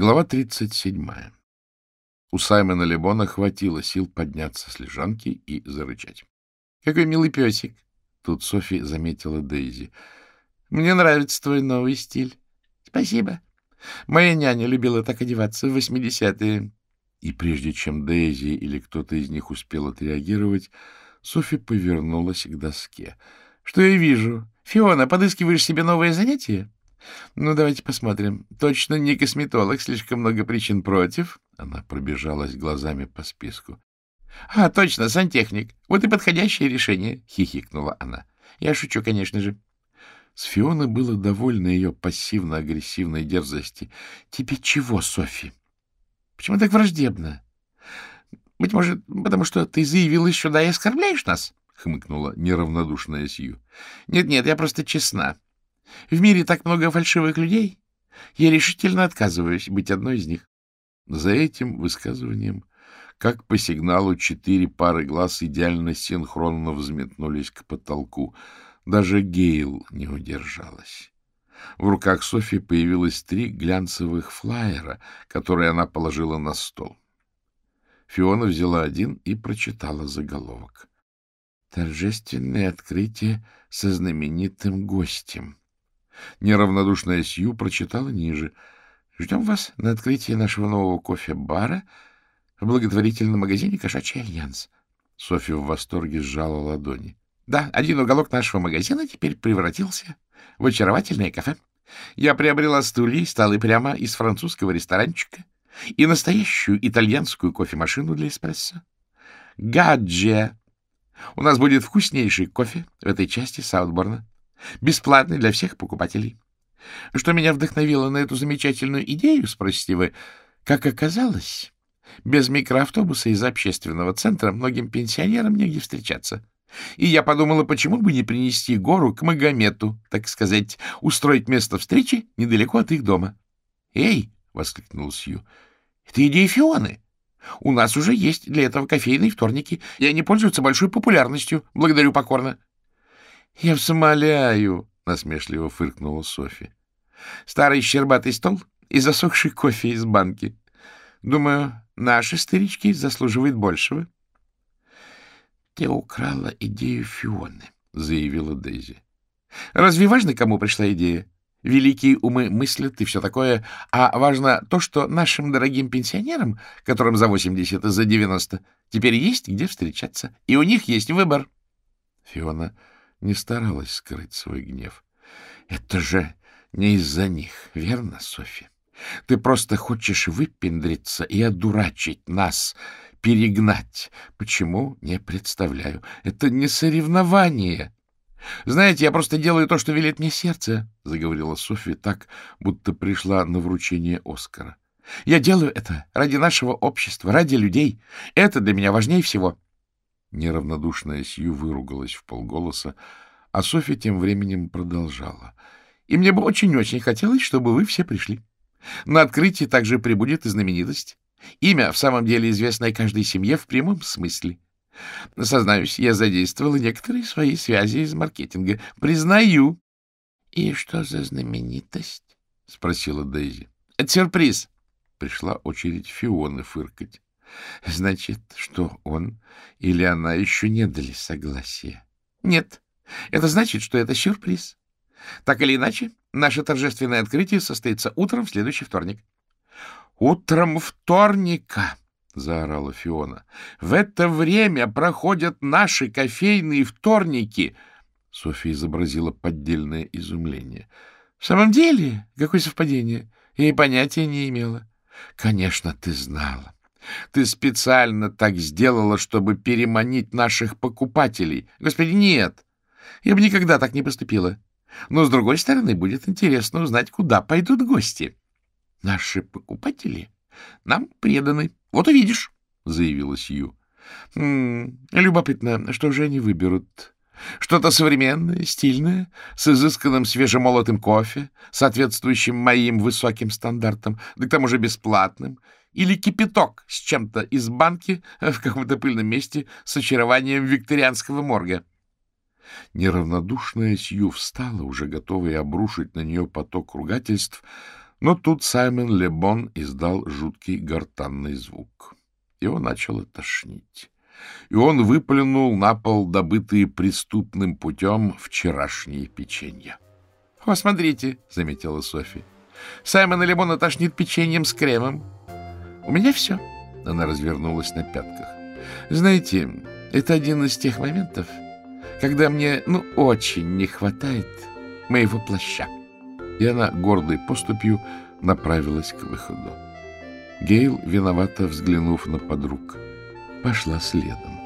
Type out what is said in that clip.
Глава 37. У Саймона Лебона хватило сил подняться с лежанки и зарычать. — Какой милый песик! Тут Софи заметила Дейзи. — Мне нравится твой новый стиль. — Спасибо. Моя няня любила так одеваться в восьмидесятые. И прежде чем Дейзи или кто-то из них успел отреагировать, Софи повернулась к доске. — Что я вижу? Фиона, подыскиваешь себе новое занятие? Ну, давайте посмотрим. Точно не косметолог, слишком много причин против. Она пробежалась глазами по списку. — А, точно, сантехник. Вот и подходящее решение, — хихикнула она. — Я шучу, конечно же. С Фионы было довольно ее пассивно-агрессивной дерзости. — Тебе чего, Софи? — Почему так враждебно? — Быть может, потому что ты заявилась сюда и оскорбляешь нас? — хмыкнула неравнодушная Сью. Нет, — Нет-нет, я просто честна. В мире так много фальшивых людей. Я решительно отказываюсь быть одной из них. За этим высказыванием, как по сигналу, четыре пары глаз идеально синхронно взметнулись к потолку. Даже Гейл не удержалась. В руках Софи появилось три глянцевых флаера, которые она положила на стол. Фиона взяла один и прочитала заголовок. «Торжественное открытие со знаменитым гостем». Неравнодушная Сью прочитала ниже. «Ждем вас на открытии нашего нового кофе-бара в благотворительном магазине «Кошачий альянс». Софья в восторге сжала ладони. «Да, один уголок нашего магазина теперь превратился в очаровательное кафе. Я приобрела стулья и столы прямо из французского ресторанчика и настоящую итальянскую кофемашину для эспрессо. Гадже! У нас будет вкуснейший кофе в этой части Саутборна. Бесплатный для всех покупателей. Что меня вдохновило на эту замечательную идею, спросите вы, как оказалось, без микроавтобуса из общественного центра многим пенсионерам негде встречаться. И я подумала, почему бы не принести гору к Магомету, так сказать, устроить место встречи недалеко от их дома. «Эй!» — воскликнул Сью. «Это идея Фионы. У нас уже есть для этого кофейные вторники, и они пользуются большой популярностью. Благодарю покорно». — Я вас насмешливо фыркнула Софи. — Старый щербатый стол и засохший кофе из банки. Думаю, наши старички заслуживают большего. — Ты украла идею Фионы, — заявила Дейзи. — Разве важно, кому пришла идея? Великие умы мыслят и все такое, а важно то, что нашим дорогим пенсионерам, которым за 80 и за 90, теперь есть где встречаться, и у них есть выбор. Фиона не старалась скрыть свой гнев. — Это же не из-за них, верно, Софья? Ты просто хочешь выпендриться и одурачить нас, перегнать. Почему? Не представляю. Это не соревнование. Знаете, я просто делаю то, что велит мне сердце, — заговорила Софья так, будто пришла на вручение Оскара. Я делаю это ради нашего общества, ради людей. Это для меня важнее всего. Неравнодушная Сью выругалась в полголоса, а Софья тем временем продолжала. — И мне бы очень-очень хотелось, чтобы вы все пришли. На открытии также прибудет и знаменитость. Имя, в самом деле, известное каждой семье в прямом смысле. Сознаюсь, я задействовала некоторые свои связи из маркетинга. Признаю. — И что за знаменитость? — спросила Дейзи. — Это сюрприз. Пришла очередь Фионы фыркать. Значит, что он или она еще не дали согласия? Нет. Это значит, что это сюрприз. Так или иначе, наше торжественное открытие состоится утром в следующий вторник. Утром вторника, заорала Фиона. В это время проходят наши кофейные вторники. Софья изобразила поддельное изумление. В самом деле, какое совпадение? Я и понятия не имела. Конечно, ты знала. Ты специально так сделала, чтобы переманить наших покупателей. Господи, нет. Я бы никогда так не поступила. Но, с другой стороны, будет интересно узнать, куда пойдут гости. Наши покупатели нам преданы. Вот увидишь, — заявила Сью. М -м, любопытно, что же они выберут? Что-то современное, стильное, с изысканным свежемолотым кофе, соответствующим моим высоким стандартам, да к тому же бесплатным, или кипяток с чем-то из банки в каком-то пыльном месте с очарованием викторианского морга. Неравнодушная Сью встала, уже готовая обрушить на нее поток ругательств, Но тут Саймон Лебон издал жуткий гортанный звук. Его начало тошнить. И он выплюнул на пол добытые преступным путем вчерашние печенья. — О, смотрите, — заметила Софи. — Саймона Лебона тошнит печеньем с кремом. — У меня все. Она развернулась на пятках. — Знаете, это один из тех моментов, когда мне, ну, очень не хватает моего плаща. И она гордой поступью направилась к выходу. Гейл, виновато взглянув на подруг, пошла следом.